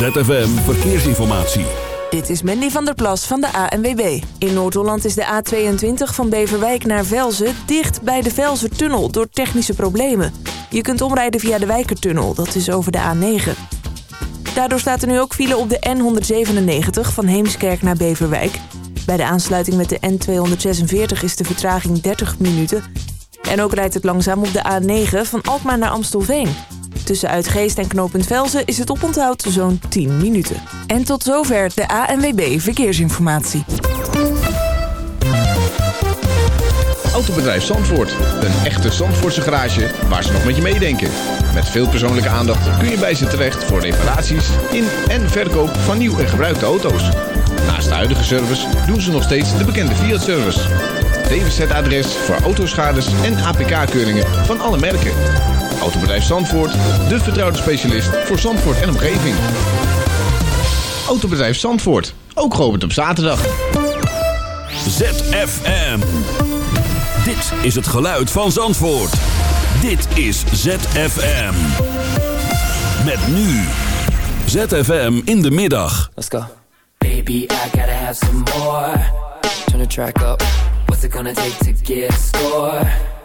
ZFM Verkeersinformatie. Dit is Mandy van der Plas van de ANWB. In Noord-Holland is de A22 van Beverwijk naar Velzen dicht bij de Velzertunnel door technische problemen. Je kunt omrijden via de Wijkertunnel, dat is over de A9. Daardoor staat er nu ook file op de N197 van Heemskerk naar Beverwijk. Bij de aansluiting met de N246 is de vertraging 30 minuten. En ook rijdt het langzaam op de A9 van Alkmaar naar Amstelveen. Tussen Uitgeest en Knooppunt Velzen is het oponthoud zo'n 10 minuten. En tot zover de ANWB Verkeersinformatie. Autobedrijf Zandvoort. Een echte Zandvoortse garage waar ze nog met je meedenken. Met veel persoonlijke aandacht kun je bij ze terecht voor reparaties in en verkoop van nieuw en gebruikte auto's. Naast de huidige service doen ze nog steeds de bekende Fiat-service. DWZ-adres voor autoschades en APK-keuringen van alle merken. Autobedrijf Zandvoort, de vertrouwde specialist voor Zandvoort en omgeving. Autobedrijf Zandvoort, ook geopend op zaterdag. ZFM. Dit is het geluid van Zandvoort. Dit is ZFM. Met nu. ZFM in de middag. Let's go. Baby, I gotta have some more. Turn the track up. What's it gonna take to get a score?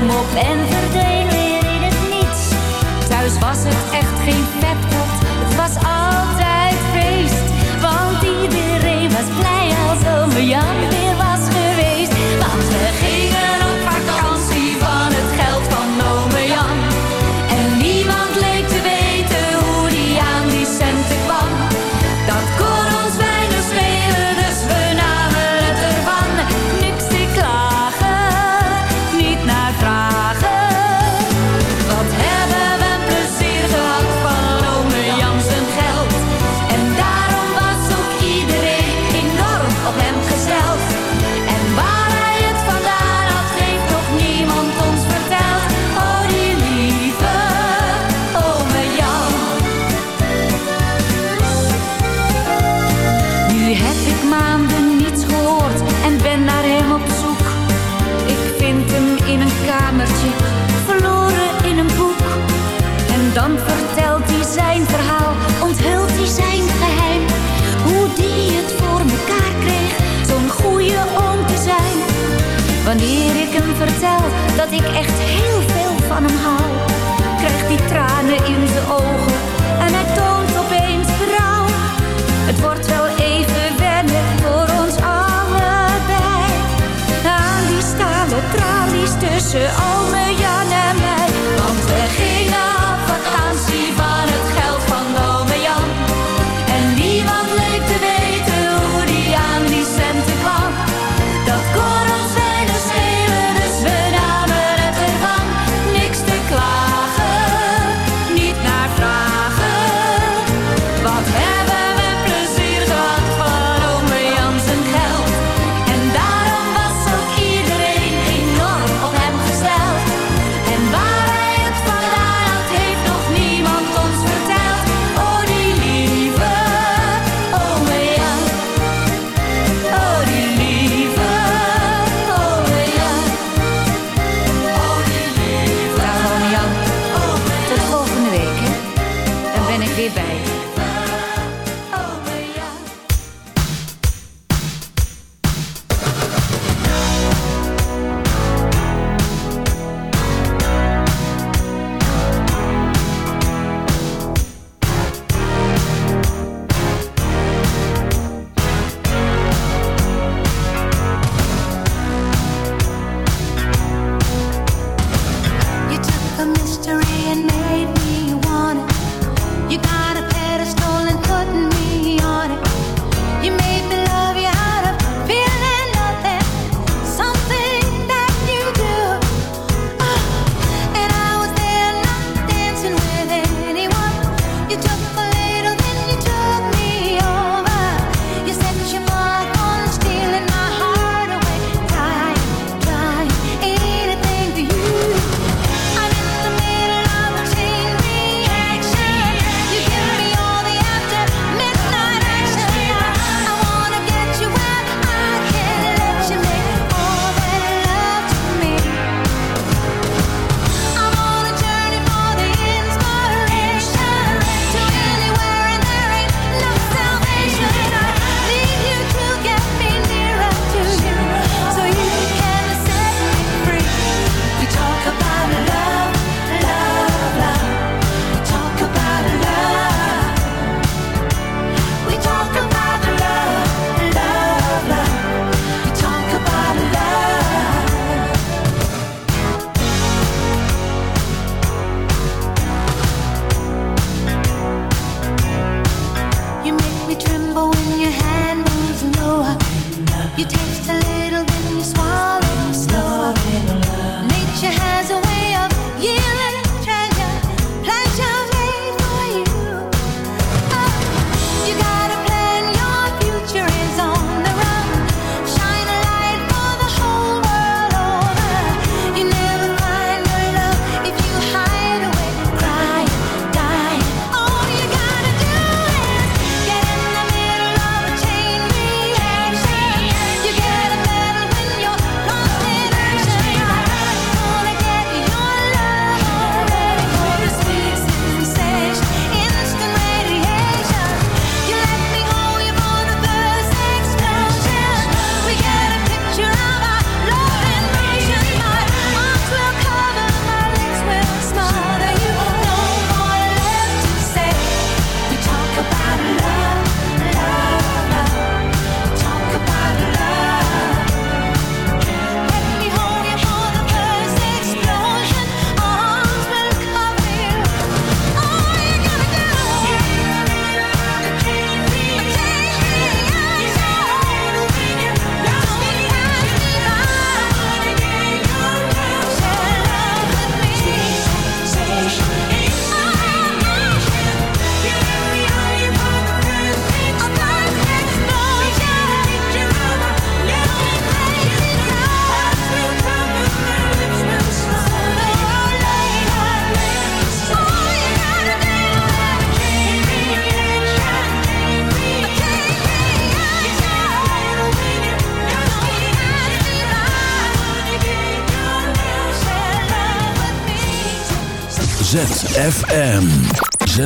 một bên ik echt heel veel van hem hou.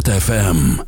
ZFM.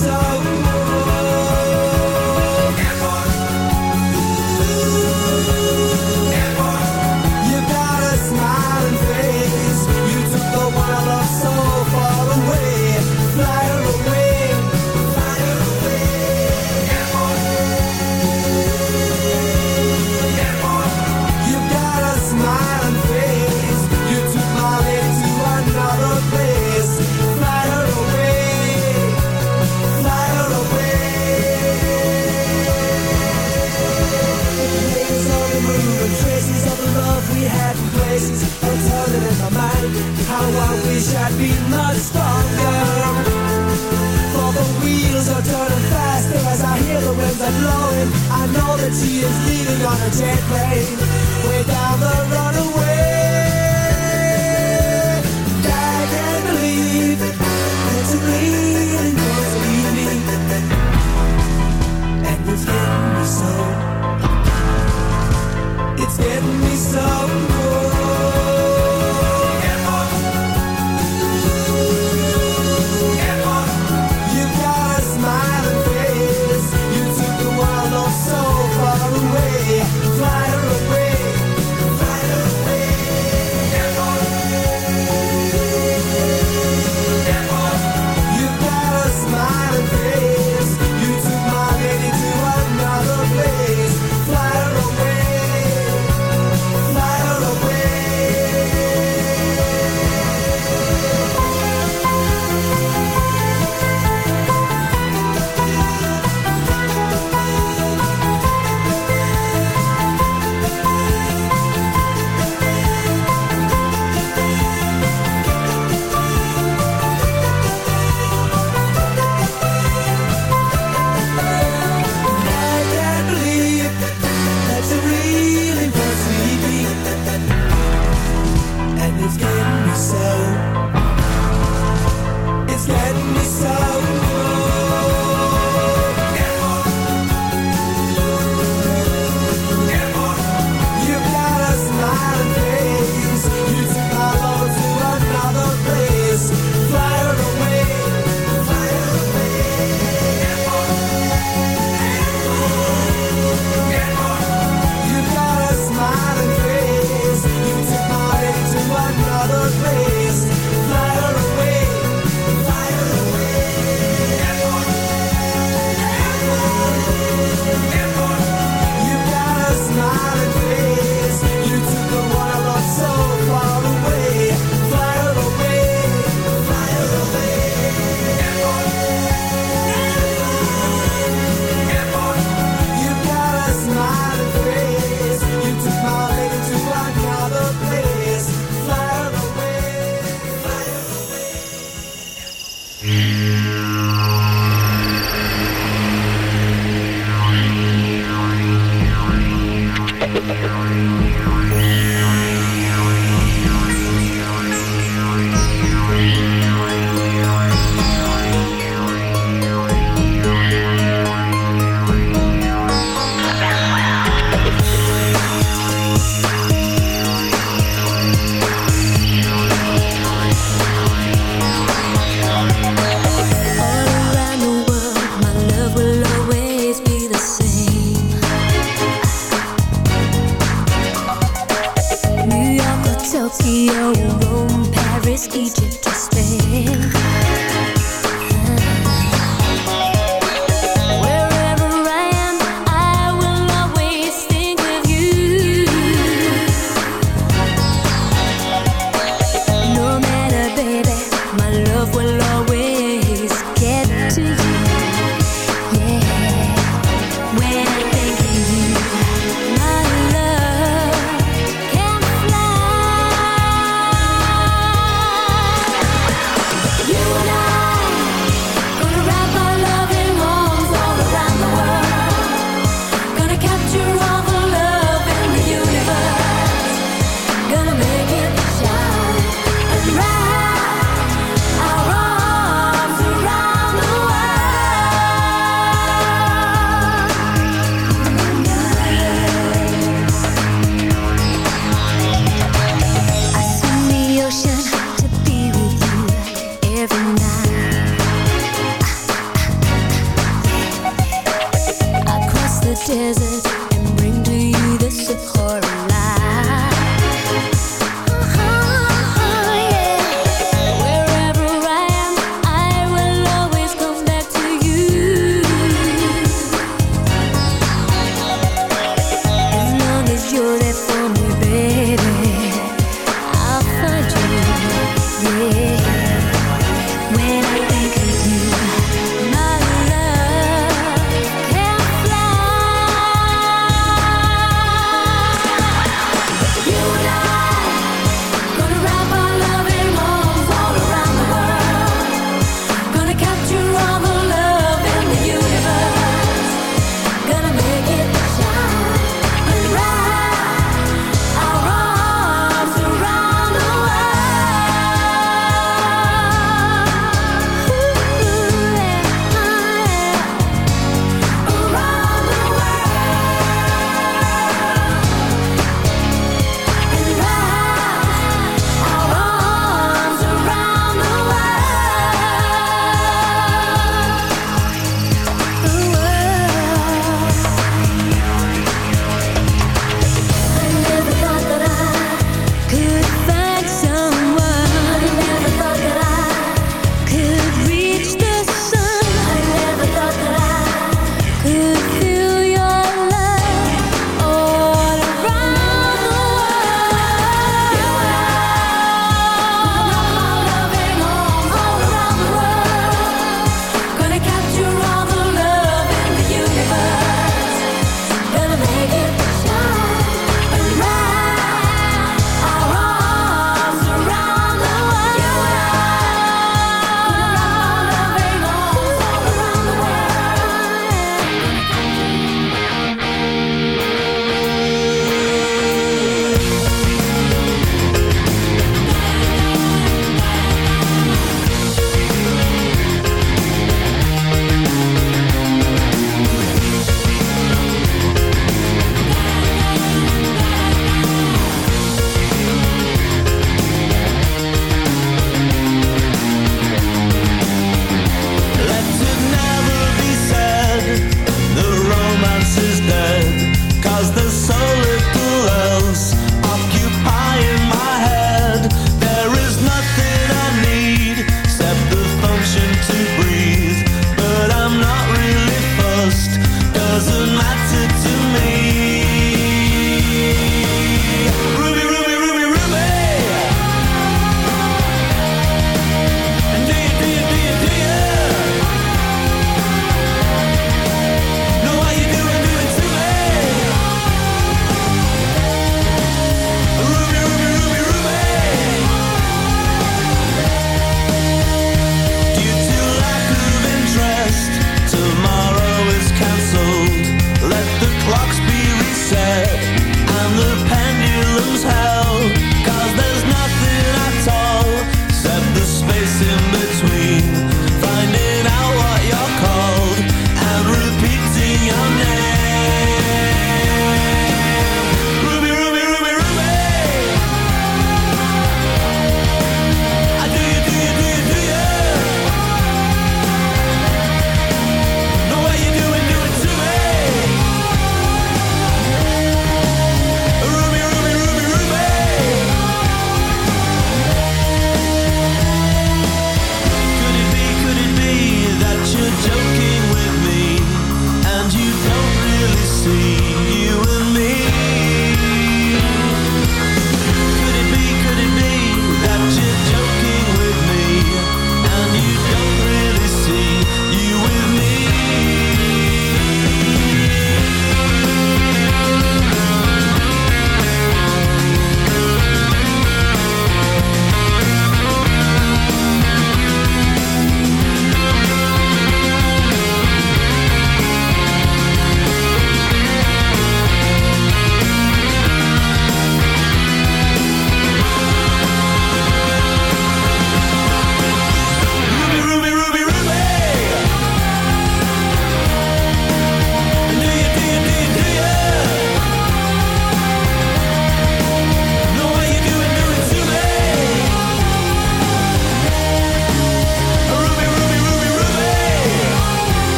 sorry and blowing. I know that she is leaving on a jet plane. Way down the runaway. I can't believe that to bleeding was leaving. And it's getting me so. It's getting me so.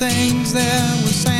things that were saying.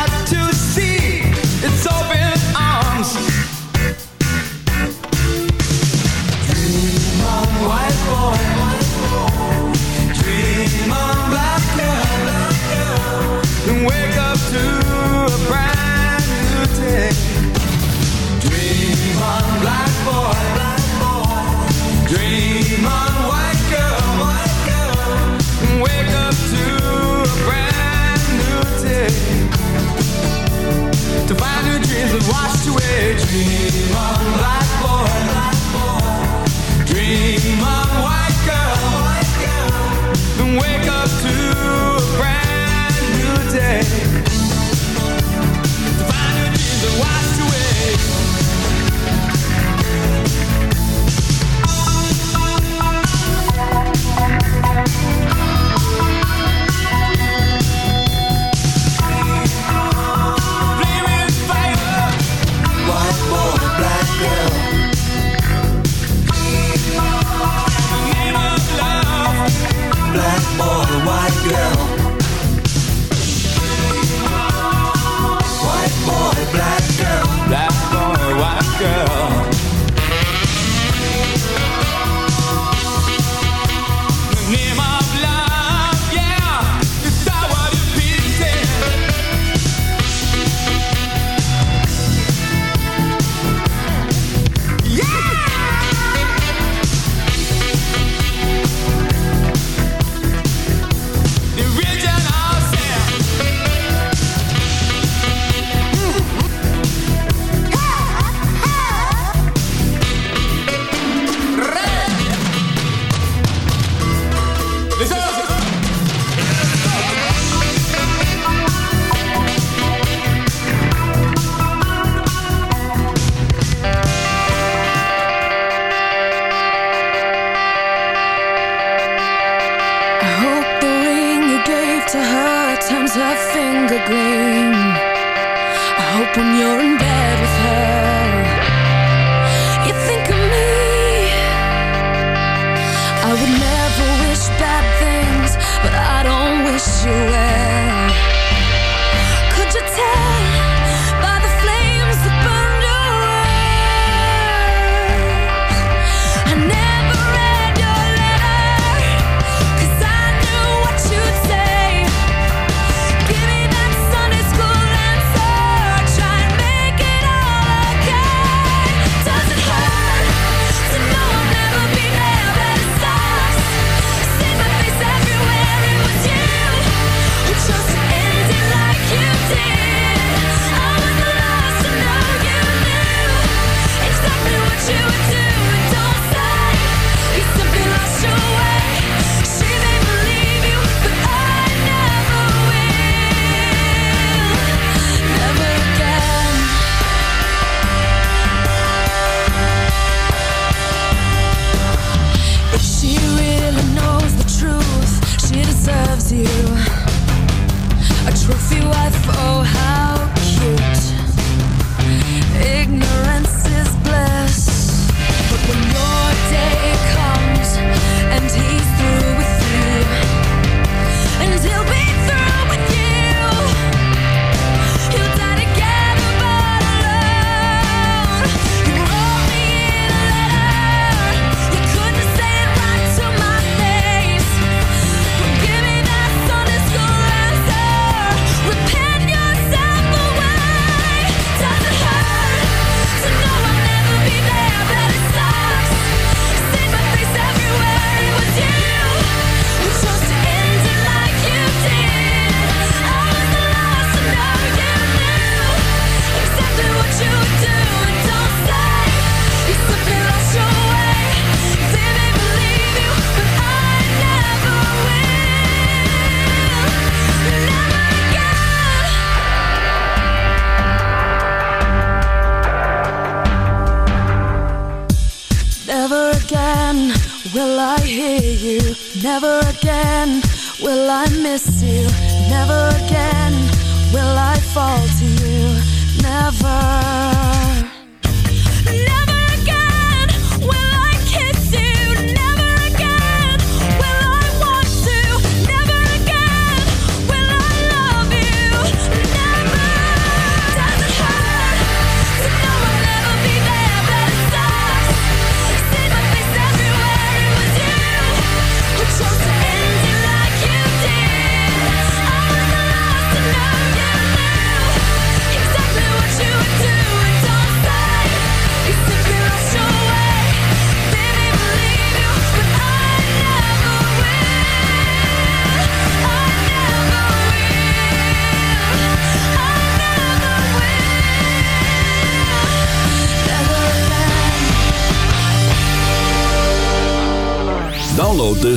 to her turns her finger green. I hope when you're in bed with her. You think of me. I would never wish bad things But I don't wish you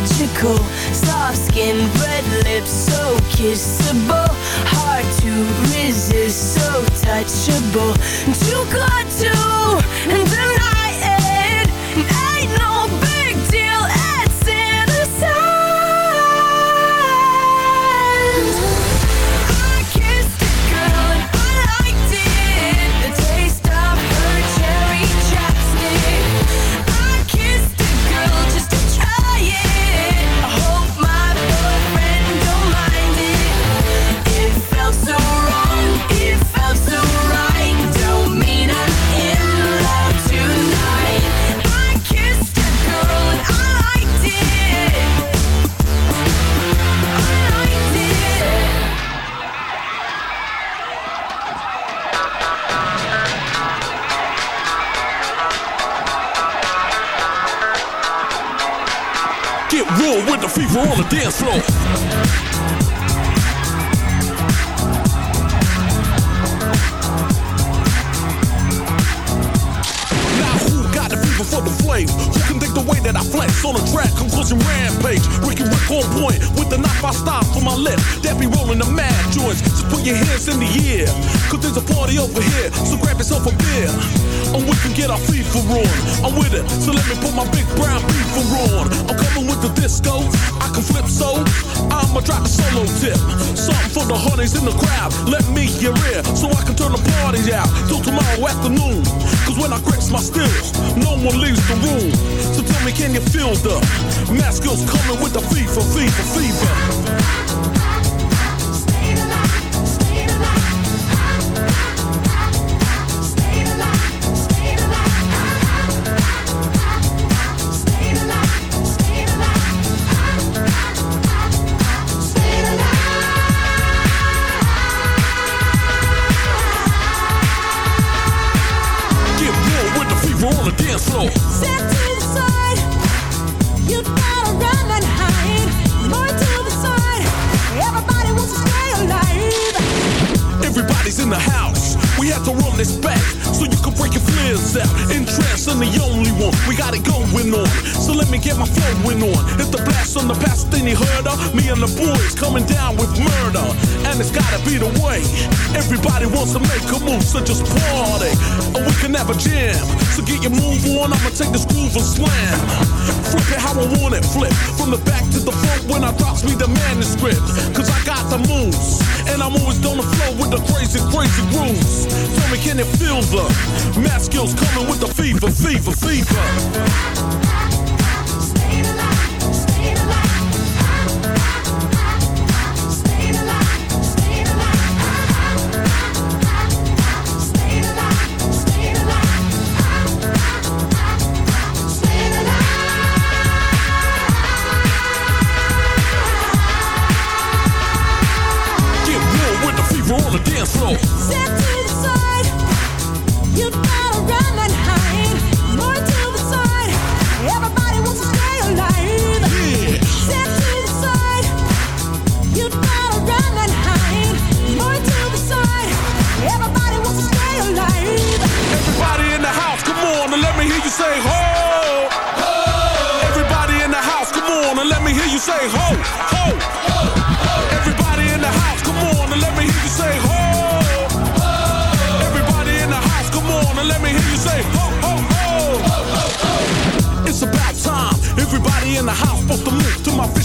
Magical, Soft skin, red lips, so kissable. Hard to resist, so touchable.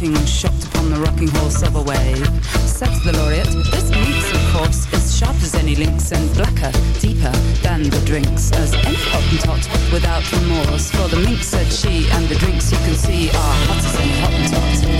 floating shocked upon the rocking horse subway. said the laureate, this minx, of course, is sharp as any lynx and blacker, deeper than the drinks, as any hottentot without remorse. For the mink said she, and the drinks you can see are hotter than hottentot.